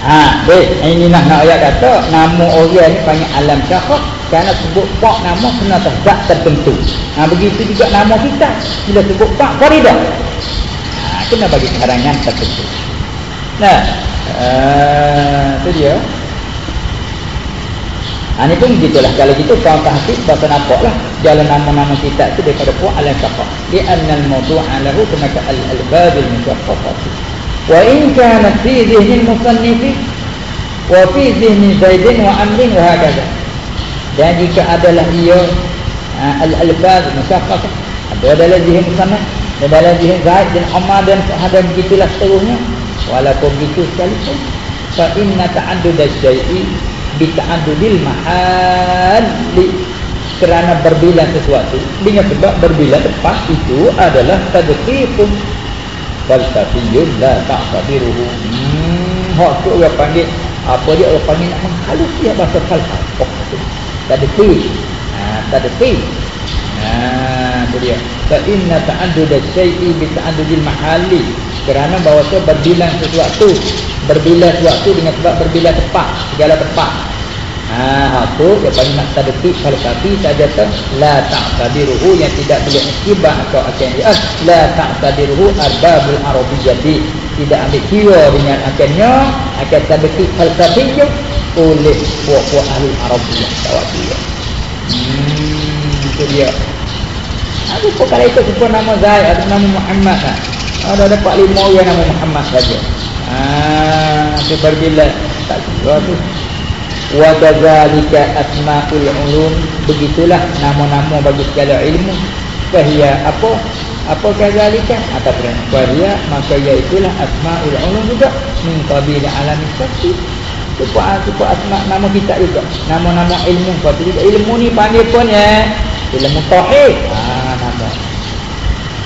Ha, baik. Ini nak nak ayat kata nama orang panggil alam syakhah kerana sebut pak nama kena terdak tertentu. Ha, begitu juga nama kita. Bila sebut pak Faridah. Ha, kena bagi keharangan tertentu. Nah, Ah, itu dia Ha ni pun gitulah kalau gitu kau tahqiq bahasa nampaklah jalan nama-nama kitab tu daripada puan al-Kafa. Di annal mawdu'a lahu kama al-albab al-mutaffafat. Wa in kana fi dhihni al-musannif wa fi dhihni zaidin wa amrin wa hadza. Dan jika adalah ia ah, al-albab mutaffafat, ada dalam dhihni musannif ada dalam dhihni Zaid dan Umar dan hadza gitulah seterusnya walaupun begitu sekalipun fa inna ta'addud asy-syai'i bi ta'addudil mahalli kerana berbilang sesuatu dengan sebab berbilang tepat itu adalah tadqiqun. Falsafiyun la ta'tabiruhu. Hmm hak tu orang panggil apa dia orang panggil nak menghalus dia bahasa falsafah oh ada fi ha ada fi ha dia. Fa inna ta'addud syai'i bi ta'addudil mahalli kerana bahawa tu berbilang sesuatu berbilang sesuatu dengan sebab berbilang tepat segala tepat Ha, tu dia panggil nak sadaqi falsafi saja tu la ta'tabiruhu yang tidak boleh akibat atau akan dia. La ta'tabiruhu arbabul arabiyyati. Tidak ambil kira dengan akannya akan sadaqi falsafi oleh puak-puak ahli Arabiyah jawab dia. Hmm, itu dia. Aku kalau itu sebut nama Zaid atau nama Muhammad kan ada dapat lima orang nama Muhammad saja. Ah, itu berbila tak kira tu? Wa kadzalika asmaul ulum. Begitulah nama-nama bagi segala ilmu. Fahia apa? Apa kadzalika? Ataupun fahia maka ia itulah asmaul ulum juga. Min qabil alam saksi supaya supaya asma nama kita juga. Nama-nama ilmu. Kau ilmu ni panggil pun ya ilmu tauhid. Ah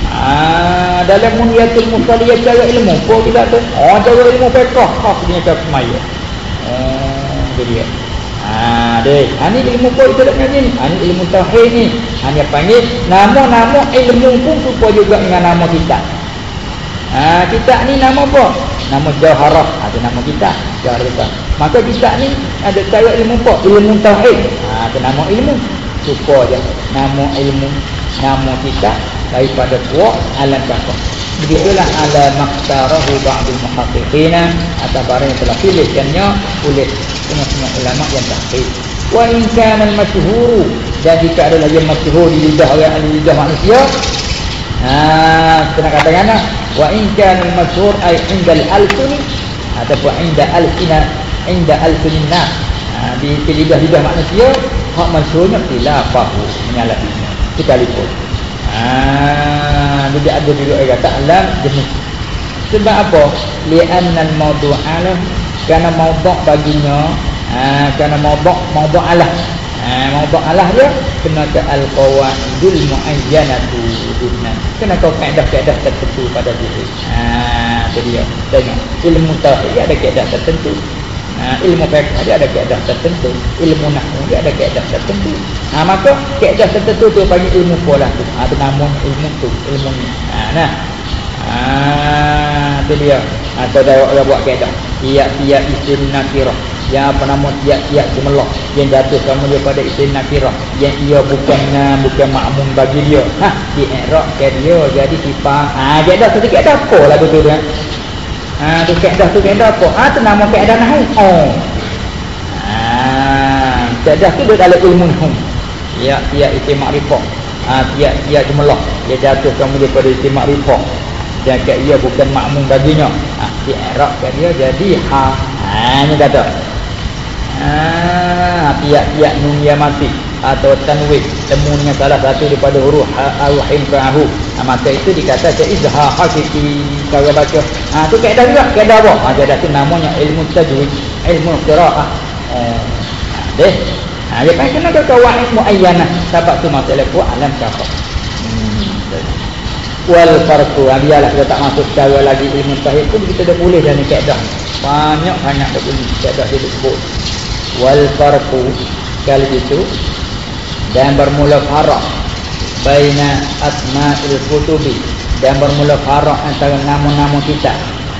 ah dalam muniatul musaliyah cara ilmu kau tidak tu oh cara ilmu fiqh kau punya cara semaya oh tu dia. Ha deh, ha ni ilmu pun itu nak. Ha ni ilmu tauhid ni. Dia panggil nama-nama ilmu pun serupa juga dengan nama kita. Ha kita ni nama apa? Nama Jauharah. Ha tu nama kita. Jauharah. Maka kita ni ada cara ilmu apa? Ilmu tauhid. Ha tu nama ilmu. Serupa je. Nama ilmu, nama kita daripada kuat alam kafir. Begitulah ala maktarahu ba'dul muhaqqiqina atau barang yang telah pilihkannya oleh semua-semua ulama yang tahqiq. Wa in kana al-mashhur dan jika ada lagi masyhur di lidah orang ahli lidah manusia. Ha kena katakan nah wa in kana al-mashhur ay inda al-alsuni ataupun inda al-sina inda al-sunin nas. Ha, di lidah-lidah manusia hak masyhurnya khilafahu menyalahinya. Kita lihat Ah, jadi ada juga yang kata alam jenis. Sebab apa? Li'anna al-mawdu'a lah. Kerana mawdu' baginya. Ah, kerana mawdu' Allah. Ah, mawdu' Allah dia. Kena ke al-qawa'idul mu'ayyanatu. Kena kau kaedah-kaedah tertentu pada diri. Ah, itu dia. Tengok. Ilmu tawhid ada kaedah tertentu. Ha, ilmu fiqh dia ada kaedah tertentu. Ilmu nahwu dia ada kaedah tertentu. Ha, maka kaedah tertentu tu panggil ilmu pola tu. Ha, itu nama ilmu tu ilmu ni. Ha, nah. Ha, itu dia. Atau dah orang buat kaedah tiap-tiap isim nakirah. Yang apa nama tiap-tiap cemelah yang jatuh sama dia pada isim nakirah. Yang ia bukan bukan makmum bagi dia. Ha, di erok ke dia. Jadi sifat ha, kaedah tu kaedah apa lah tu tu kan Ha tu kaedah tu kaedah apa? Ha tu nama kaedah nahwu. Oh. Ha kaedah tu dia dalam ilmu nahwu. Ya ya itu makrifah. Ha ya ya jumlah. Dia jatuh kamu daripada itu makrifah. Dan kat ia bukan makmum baginya. Ha di Arab kat dia jadi ha. Ha ni kata. Ha tiap-tiap nun ya mati atau tanwin temunya salah satu daripada huruf al-him fa'ahu ha, maka itu dikata ke izhar hakiki kalau baca ha tu kaedah juga kaedah apa? Ha kaedah tu namanya ilmu tajwid ilmu qiraah. Eh deh ha dia kan kena ke kawaid muayyana sebab tu masalah ku alam kafa hmm. wal farqu ha, biarlah kita tak masuk secara lagi ilmu tauhid pun kita dah boleh dah ni kaedah. Banyak banyak dah boleh kaedah dia sebut wal farqu kalau gitu dan bermula farah baina asma'il kutubi. Dan bermula farah antara nama-nama kita.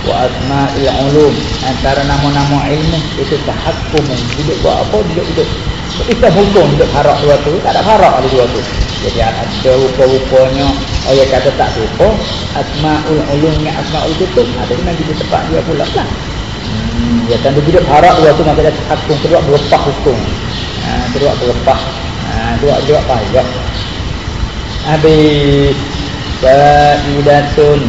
Wa asma'il ulum. Antara nama-nama ilmu itu tahakkum. Duduk buat apa? Duduk duduk kita hukum duduk farah dua tu. Tak ada farah ada dua tu. Jadi ada rupa-rupanya. Ayat kata tak rupa. Asma'ul ulum dengan asma'ul kutub. Ada nanti di tempat dia pula kan? Hmm, ya kan duduk farah dua tu maka dia tahakkum. Kedua berlepas hukum. Ha, kedua berlepas dua-dua payah habis faidatun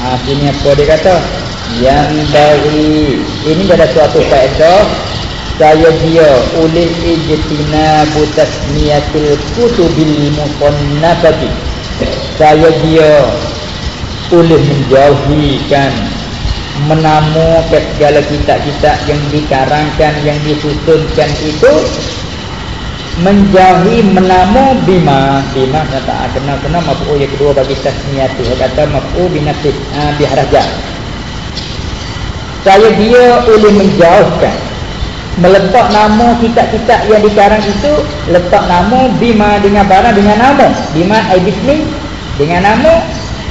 ha, sini apa dia kata? Yang bagi ini ada suatu faedah saya dia oleh ijtina butasmiyatil kutubil musannafati saya dia oleh menjauhikan menamu ke segala kitab-kitab yang dikarangkan yang disusunkan itu menjauhi menamu bima. Bima kata kena kena mafu yang kedua bagi tasniyah tu. Kata mafu binasib ha, biharaja saya dia boleh menjauhkan meletak nama kitab-kitab yang dikarang itu letak nama bima dengan barang dengan nama. Bima ibismi dengan nama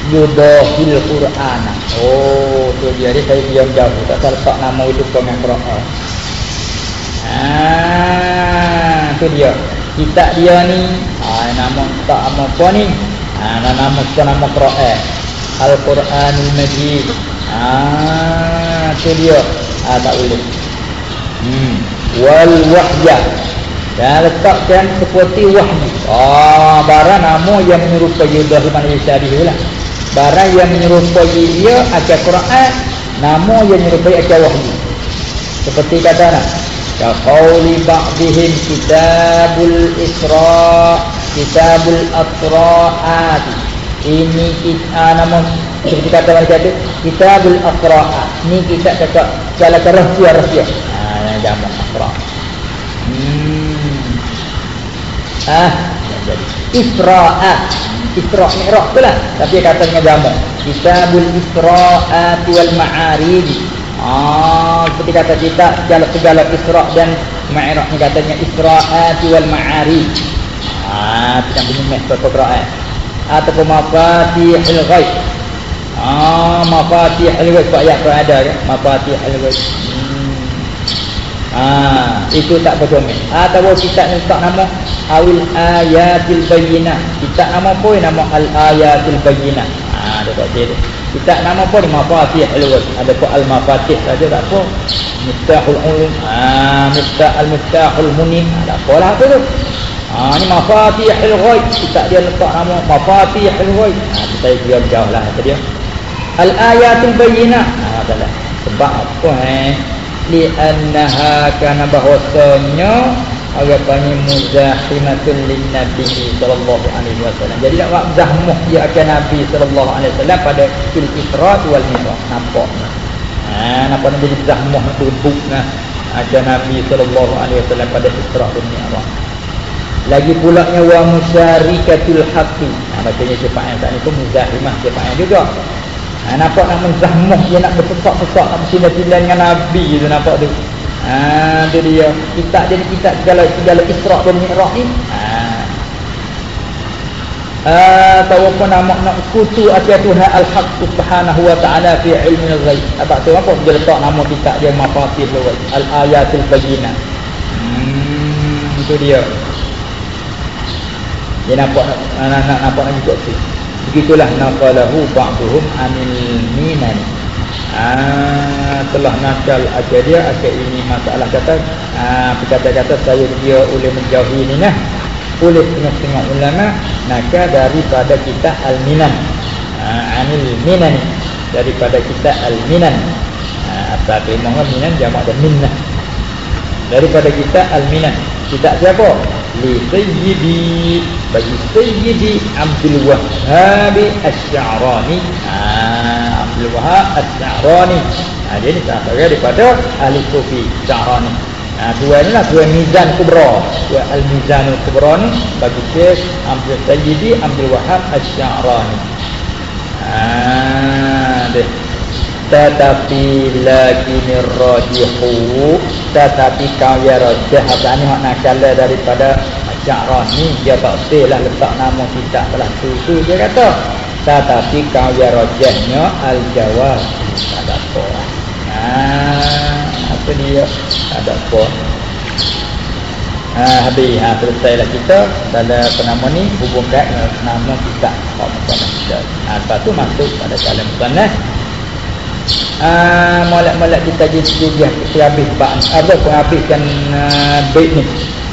yudahil Quran. Oh, tu dia dia saya diam jauh tak salah nama itu dengan Quran. Ah, tu dia. Kitab dia ni, ah nama tak nama apa ni? Ah nama apa nama Quran. Al-Quranul Majid. Ah, tu dia. Ah tak boleh. Hmm. Wal wahyah dan letakkan seperti wahyu. Ah, barang nama yang menyerupai Yudah Iman Yusari lah. Barang yang menyerupai dia akan Quran, nama yang menyerupai akan wahyu. Seperti kata nak, qauli ba'dihim kitabul Isra, kitabul Asra'at. Ini kita nama seperti kata mereka itu kitabul Asra'at. Ini kita cakap kalau rahsia-rahsia. Ah, yang jamak Asra'. Hmm. Ah, jadi Isra'at. Isra' Mi'raj pula. Tapi katanya jamak. Kitabul Isra'at wal Ma'arij. Ah, seperti kata kita segala segala Isra' dan Mi'raj ni katanya Isra'at wal Ma'arij. Ah, kita punya meh Quran. Ataupun mafatihul ghaib. Ah, mafatihul ghaib sebab ayat tu ada kan? Mafatihul ghaib. Hmm. Ah, itu tak berdomen. Ataupun kita letak nama awil ayatil bayyinah. Kita nama apa nama al ayatil bayyinah. Ha ada tak dia kita nama apa ni mafatih al ada apa al mafatih saja tak apa. Miftahul ulum. Ha miftah al miftahul munim ada apa lah tu. Ha ni mafatih al ghaib. Kita dia letak nama mafatih al ghaib. Ha kita biar jauh lah tadi al ayatil bayyinah. Ha adalah sebab apa eh? Li annaha kana bahwasanya agak panggil muzahimatun lin nabi sallallahu alaihi wasallam. Jadi nak zahmuh dia akan nabi sallallahu alaihi wasallam pada fil isra wal mi'raj. Nampak ha nampak jadi zahmuh berebut nah akan nabi sallallahu alaihi wasallam pada isra wal mi'raj. Lagi pula nya wa musyarikatul haqqi. Ha bacanya cepat yang tak ni tu muzahimah cepat yang juga. Ha nampak nak menzahmuh dia nak berpesak-pesak nak bersilat-silat dengan nabi tu nampak tu Ha tu dia. Kita jadi kita segala segala Isra dan Mi'raj ni. Ha. Ah apa nama nak kutu atas Tuhan Al-Haq Subhanahu wa taala fi ilmi al-ghaib. Apa tu apa dia letak nama kita dia mafatih al-ayatul bayyinah. Hmm itu dia. Dia nampak nak nak nampak lagi sini. Begitulah naqalahu ba'dhum anil minani. Ah, telah nakal ajar dia akhir ini masalah kata. Ah kata-kata saya dia oleh menjauhi ini nah. Oleh setengah-setengah ulama nakal daripada kita al-minan. Ah, anil minan. Daripada kita al-minan. Ah, tapi mohon minan jamak dan minnah daripada kita al-minan. Kita siapa? Li sayyidi. Bagi sayyidi Abdul Wahhab Asy-Sya'rani ah Abdul Wahhab Asy-Sya'rani ah dia ni sahaja daripada ahli sufi Sya'rani ah dua ni lah dua mizan kubra. Dua al-mizan kubra ni bagi Syekh Abdul Sayyidi Abdul Wahhab Asy-Sya'rani ah deh tetapi lagi nirrajihu tetapi kau ya rajah apa ni nak nakal daripada Sya'ran ni dia tak lah letak nama kita telah susu dia kata tetapi kau ya rajahnya al-jawab ada apa. Nah apa dia? Ada apa. Ha habis. Ha selesailah kita. Dalam penama ni? Hubungkan nama kita. Apa kita? Ha lepas tu masuk pada kalam sunnah Ah, molek-molek kita jadi kita habis bab ada pun habiskan uh, bait ni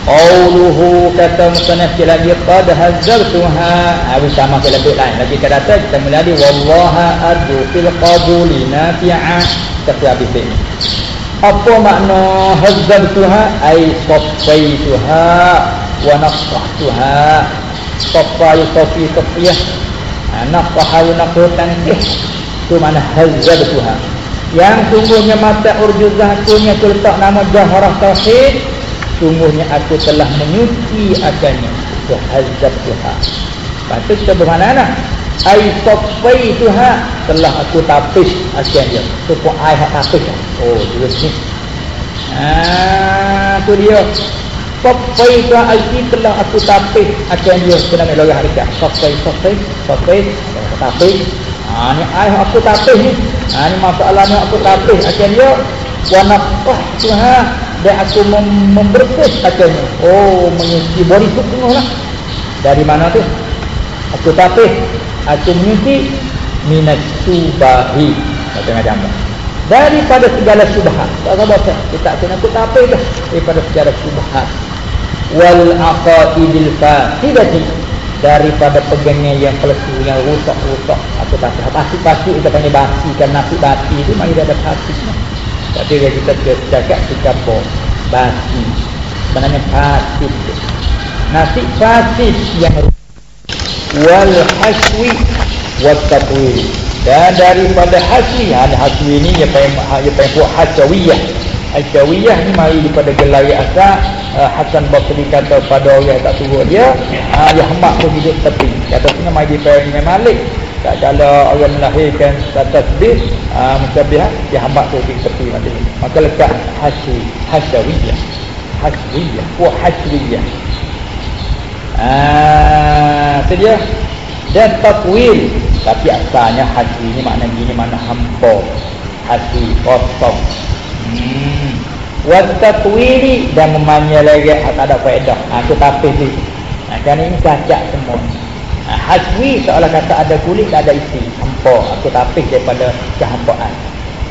Qauluhu kata musannaf lagi qad hazartuha habis sama ke lebih lain. Lagi kita datang kita mulai wallaha adu fil qabuli nafi'a. Kita habis bait ni apa makna hazartuha ai safaituha wa nafahtuha safai safi safiyah. Nafah wa nafahtan itu mana hazard Tuhan yang sungguhnya mata urjuzah punya letak nama Jaharah Tauhid sungguhnya aku telah menyuci akannya. Itu hazard Tuhan patut kita bermakna nak ai safai Tuhan telah aku tapis akan dia. Supaya ai hak tapis. Oh dia ni ah tu dia. Safai tu alki telah aku tapis akan dia. Kena melorah harikat Safai, safai, safai Tapis. Ha ni ai aku tapih ni. Ha ni masalahnya aku tapih akhirnya wa nafah tuha dan aku mem membersih akhirnya oh menyuci body tu lah dari mana tu? Aku tapih aku menyuci minat subahi. Kata macam daripada segala subhat tak sabar saya kita kena aku tapih dah. Daripada segala subhat wal aqaidil fasidati daripada pegangan yang palsu yang rusak-rusak. Atau tak pasti-pasti kita panggil basi. Kan nasi basi itu mari ada pasti tapi kalau kita cakap apa basi. Sebenarnya pasti nasi pasti yang wal haswi wat tatwil dan daripada haswi ada haswi ini yang paling yang paling kuat hasawiyah hasawiyah ni mari daripada gelai asal uh, Hasan Basri kata pada orang yang tak suruh dia uh, ya hamba pun hidup tepi. Kata mai di Imam Malik tak kalau orang melahirkan kata sedih uh, musabih ya hamba tu di tepi macam ni maka lekat hasyi hasyawiyah hasyawiyah wa hasyawiyah ah uh, dia. Dan takwil. Tapi asalnya hasyi ni makna gini mana hampa. Hasyi kosong. Hmm. Watatwili dan memanya lagi tak ada faedah. Ha, itu tapis tu ha, kerana ini cacat semua haswi seolah kata ada kulit tak ada isi hampa aku tapis daripada kehampaan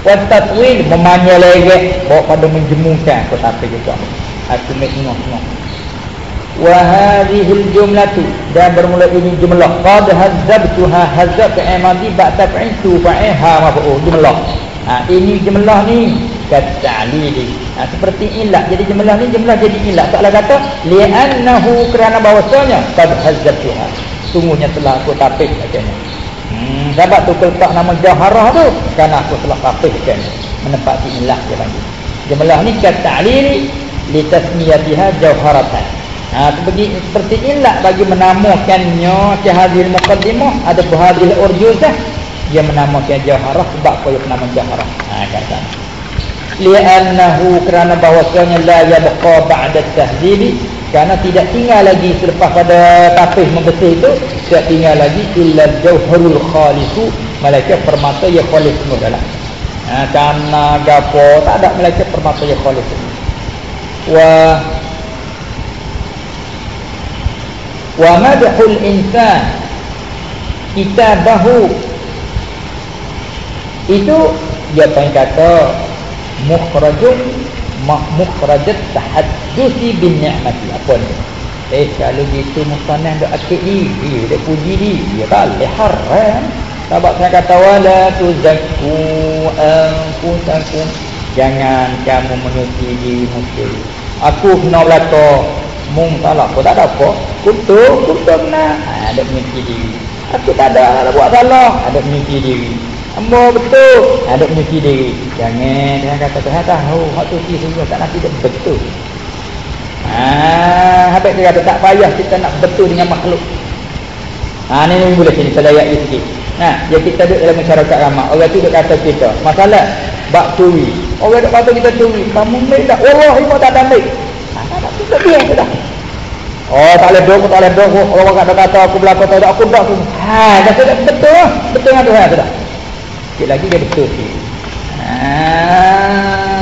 watatwil memanya lagi bawa pada menjemurkan aku tapis juga aku mengengok-engok wahadihil jumlatu. Dan bermula ini jumlah. Qad hazzabtuha hazzab ka'amadi ba'taf'itu fa'iha mafu'u jumlah. Ha, ini jumlah ni katalili ha, seperti ilat. Jadi jumlah ni jumlah jadi ilat. Taklah kata li'annahu kerana bahawasanya qad hazzatuha sungguhnya telah aku tapis katanya hmm sebab tu letak nama jaharah tu kerana aku telah tapis kan menempati ilat dia panggil jumlah ni katalili li tasmiyatiha jawharatan. Ha, seperti, seperti inilah bagi menamakannya kehadil muqaddimah. Ada buhadil urjuzah dia menamakan jaharah sebab dia nama jaharah. Ha, kata li'annahu kerana bahawasanya la yabqa ba'da tahzibi kerana tidak tinggal lagi selepas pada tapih membersih itu tidak tinggal lagi illa jauharul khalisu malaikat permata yang khalis semua dalam ha, kerana gapo tak ada malaikat permata yang khalis semua wa wa madhul insan kitabahu. Itu dia pun kata mukhrajun mukhrajat tahaddusi bin ni'mati. Apa ni? Eh kalau gitu musanah dak akid ni. Dia dak puji ni. Dia leh haram. Sebab saya kata wala tuzakku anfusakum. Jangan kamu menyuci dirimu sendiri aku kena belaka. Mung salah aku tak ada apa. Kutuk kutuk nak. Ha, ada menyuci diri. Aku tak ada buat salah. Ada menyuci diri Ambo betul. Ada menyuci diri. Jangan jangan kata Tuhan tahu. Hak tu sungguh tak nanti dia betul. Ah, habis dia kata tak payah kita nak betul dengan makhluk. Ha ni ni boleh sini saya ayat sikit. Nah, dia kita duduk dalam masyarakat ramai. Orang tu duk kata kita, masalah bab curi. Orang duk kata kita curi. Kamu ambil tak? Wallahi kau tak ambil. Ha, tak tak dia sudah. Oh, tak boleh dong, tak boleh dong. Orang kata kata aku belakang tak aku tu. Ha, dah sudah betul. Betul dengan Tuhan sudah. Sikit lagi dia betul sikit. Haa.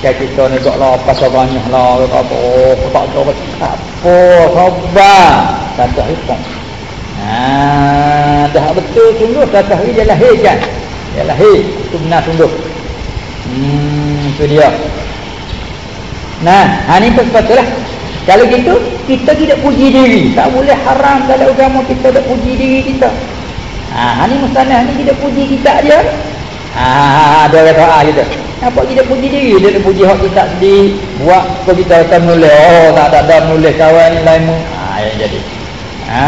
Kayak kita ni dok lah pasal banyak lah. Kata apa. Oh, tak tahu apa. Tak apa. Sabar. Kata hitam. Haa. Dah betul sungguh. Kata hari dia lahir kan. Dia lahir. Itu benar sungguh. Hmm. Itu dia. Nah. Ha ni pun sepatutnya lah. Kalau gitu, kita tidak puji diri. Tak boleh haram dalam agama kita tak puji diri kita. Ha ni mustanah ni kita puji kita dia. Ha ada kata ah gitu. Apa kita puji diri dia puji hak kita sendiri buat apa kita akan nulis oh tak ada ada nulis kawan lain mu. Ha yang jadi. Ha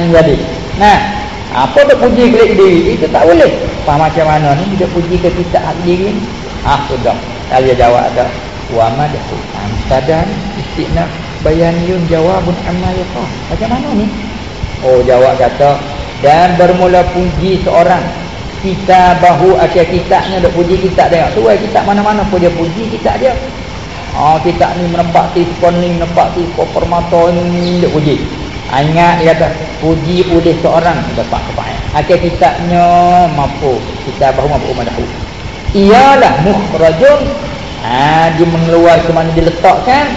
yang jadi. Nah, apa tu puji ke diri itu tak boleh. Faham macam mana ni kita puji ke kita sendiri. Ah sudah. Kalau dia jawab ada wa madahu amsadan istina bayaniyun jawabun amma yaqa. Macam mana ni? Oh jawab kata dan bermula puji seorang. Kita bahu akhir kitabnya dok puji kitab dia. Tu ai kitab mana-mana pun dia puji kitab dia. Oh kitab ni menempati pon ni menempati permata ni dok puji. Ingat dia kata puji oleh seorang dapat kebaik akhir kitabnya mampu. Kita bahu mampu madahu. Ialah mukhrajun. Ha, dia mengeluar ke mana diletakkan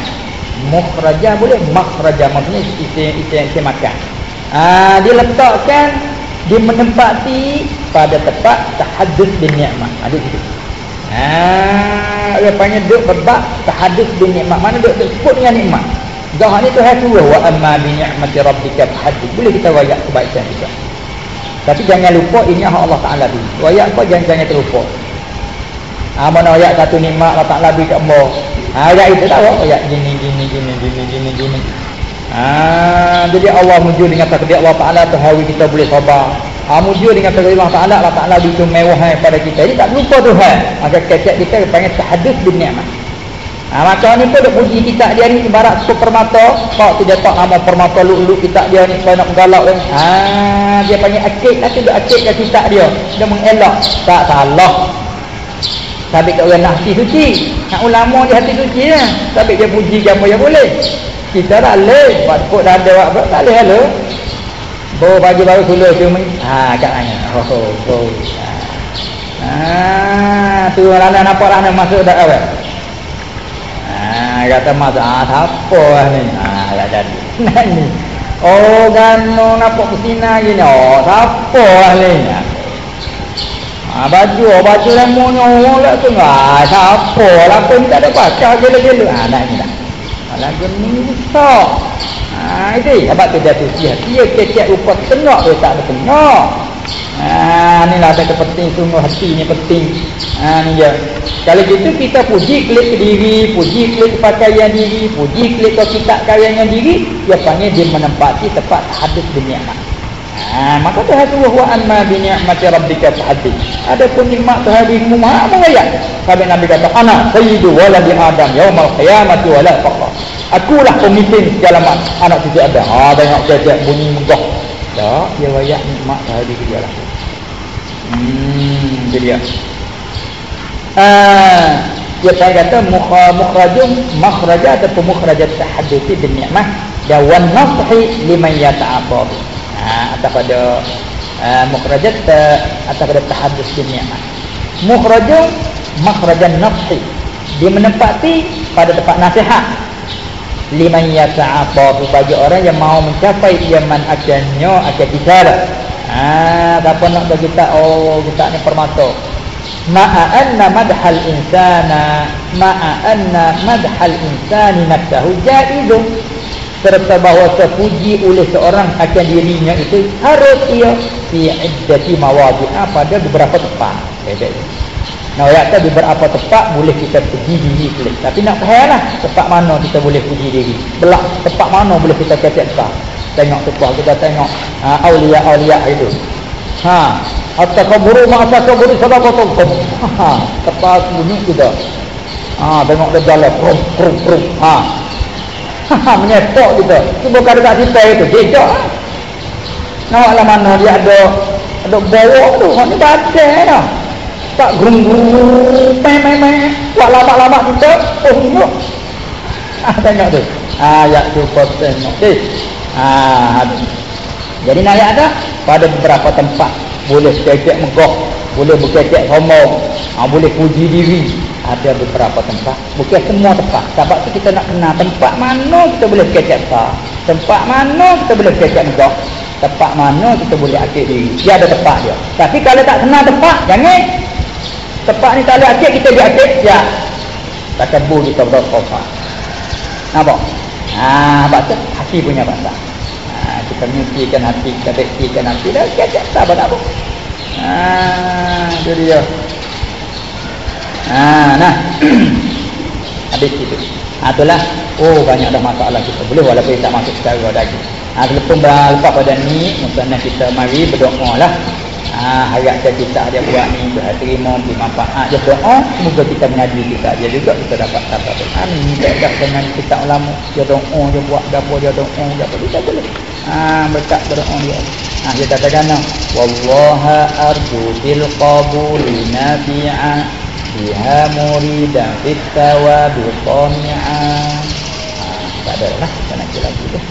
mukhrajah boleh. Makhrajah maksudnya isi isi isi makan ha, dia letakkan dia menempati pada tempat tahadus bin ni'mah. Ada situ. Ha dia panggil duduk berbak tahadus bin ni'mah. Mana duduk sebut dengan nikmat Zahar ni Tuhan suruh wa amma bi ni'mati rabbika tahadus boleh kita wayak kebaikan kita tapi jangan lupa ini hak Allah Taala tu wayak apa jangan jangan terlupa. Ha, mana ayat satu nikmat Allah Taala beri kat hamba ha, ayat itu tahu ayat gini gini gini gini gini gini ha, jadi Allah mujur dengan takdir Allah Taala tu hari kita boleh sabar ha, mujur dengan takdir Allah Taala Allah Taala beri kemewahan pada kita jadi tak lupa Tuhan maka kecek kita panggil tahadus bin nikmat Ha, macam ni pun dia puji kita dia ni ibarat super permata. Kau tidak tak nama permata lulu kita dia ni kalau nak galak kan. Ha, dia panggil akid lah tu dia akid kat kita dia. Dia mengelak. Tak salah. Sabit kat orang hati suci. Nak ulama dia hati suci lah. Sabit dia puji ke apa yang boleh. Kita tak boleh. Buat kod dah ada apa. Tak boleh lah. Bawa pagi baru suluh tu. Ha, kat mana. Oh, oh, oh. Ha, tu orang lain nampak lah masuk dah apa. Ha, kata mas, ah, apa lah ni. Ha, tak jadi. ni. Oh, kan nampak kesina gini. Oh, apa lah ni. Ha, baju, oh, baju lemonnya orang lah tu. Ha, siapa lah pun tak ada pacar gila-gila. Ha, nak ni lah. Lagi ni besar. Ha, itu. Sebab tu dia tu siap. Dia kecek rupa tengok tu tak ada tengok. Ha, ni lah ada penting sungguh hati ni penting. Ha, ni dia. Kalau gitu kita puji klik ke diri, puji klik pakaian diri, puji klik ke kitab karangan diri, dia panggil dia menempati tempat hadis dunia. Ha, maka Tuhan suruh wa anma bi ni'mati rabbika fahaddith. Ada pun nikmat Tuhan di rumah apa gaya? Sampai Nabi kata, "Ana sayyidu waladi Adam yaumal qiyamati wala faqra." Akulah pemimpin segala mak anak cucu Adam. Ha, tengok dia bunyi megah. Tak, dia wayak nikmat Tuhan di dia lah. Hmm, dia dia. Ah, dia kata mukhrajum makhraja atau mukhrajat tahadduthi bin ni'mah dan wan nashi liman yata'abbadu ha, atau pada uh, mukhrajat atau pada tahadus dunia mukhrajun makhrajan nafsi. Dia menempati pada tempat nasihat. Liman yata'afa bagi orang yang mau mencapai yaman akannya akan bicara ah apa nak bagi kita oh kita ni permata. Ma'a anna madhal insana ma'a anna madhal insani nafsahu jaizun serta bahawa terpuji oleh seorang akan dirinya itu harus ia fi iddati mawadi'ah pada beberapa tempat hebat Nah, ya di beberapa tempat boleh kita puji diri boleh. Tapi nak tahu lah tempat mana kita boleh puji diri. Belak tempat mana boleh kita kecek besar. Tengok tempat kita tengok uh, aulia-aulia itu. Ha, hatta kaburu ma'asa kaburu sadaqatum. Ha, tempat bunyi kita. Ha, tengok dia jalan prum prum prum. Ha, menyepok kita. Cuba kada tak sipai itu jejak nak lah mana dia ada ada bawa tu. Ni badan dah. Tak gerung gerung meh meh meh buat lama lama kita oh tengok ah tengok tu. Ayat tu kau tengok. Eh ah jadi nak dah pada beberapa tempat. Boleh kecek megah boleh berkecek sombong. Ah, boleh puji diri ada beberapa tempat. Bukan semua tempat. Sebab tu kita nak kenal tempat mana kita boleh kecek sah tempat mana kita boleh kecek megah tempat mana kita boleh akid diri. Dia ada tempat dia. Tapi kalau tak kenal tempat jangan. Tempat ni tak ada akid kita dia akid ya. Takkan bu kita berapa nampak? Ha, sebab tu hati punya bahasa ha, kita nyucikan hati kita bersihkan hati. Dah kecek sah apa apa. Ha, itu dia Ha, nah. Habis itu. Ha, itulah. Oh, banyak dah masalah kita. Boleh walaupun tak masuk secara daging. Ha, selepas berlepas pada ni, maksudnya kita mari berdoa lah. Ha, harap kita dia buat ni, Tuhan terima, beri manfaat. Dia doa, semoga kita mengaji kita. Dia juga kita dapat ni tak dengan kita ulama. Dia doa, dia buat dapur, dia doa, dia apa. Dia boleh. Ha, berkat berdoa dia. Ha, dia katakan, Wallaha arju bil qabuli nabi'ah biha muridan fit tawabi qami'a ha, tak ada lah kita nak lagi tu